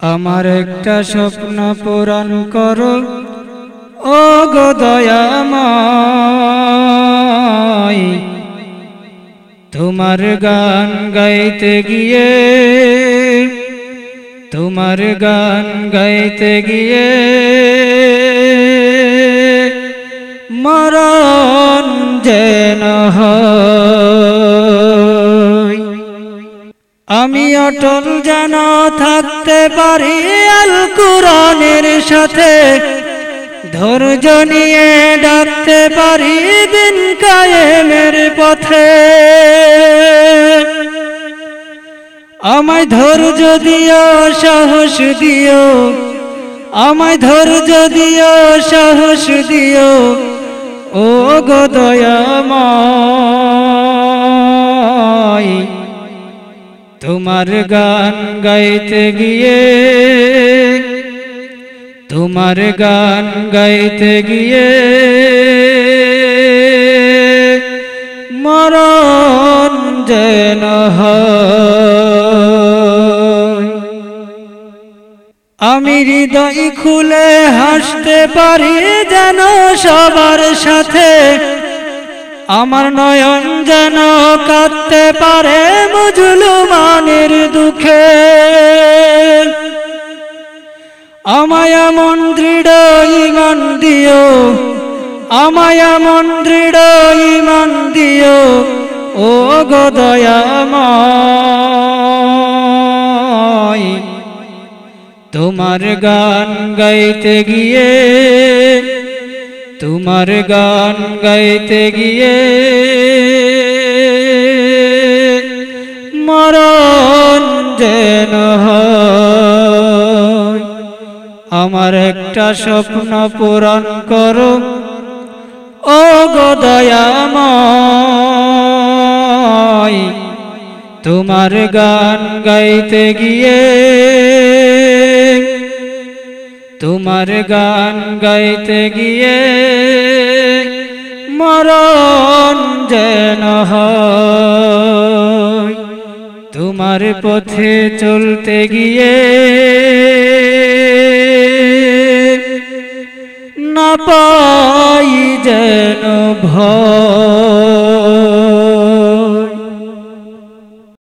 আমার একটা স্বপ্ন পূরণ করো। ও গো তোমার গান গাইতে গিয়ে, তোমার গান গাইতে গিয়ে মরণ আমি অটল যেন থাকতে পারি আল কুরআনের সাথে। ধৈর্য নিয়ে ডাকতে পারি দিন কায়েমের পথে। আমায় ধৈর্য দিও, সাহস দিও। আমায় ধৈর্য দিও, সাহস দিও। ও গো তোমার গান গাইতে গিয়ে, তোমার গান গাইতে গিয়ে, মরণ যেন আমি হৃদয় খুলে হাসতে পারি যেন সবার সাথে আমার নয়ন যেন কাঁদতে পারে মুজলমানের দুঃখে। আমায় এমন দৃঢ় ইমান দিও, আমায় এমন দৃঢ় ইমান দিও ও গো তোমার গান গাইতে গিয়ে তোমার গান গাইতে গিয়ে মরণ যেন। আমার একটা স্বপ্ন পূরণ করো ও গো দয়াময়, তোমার গান গাইতে গিয়ে তোমার গান গাইতে গিয়ে মরণ যেন। তোমার পথে চলতে গিয়ে না পাই যেন ভয়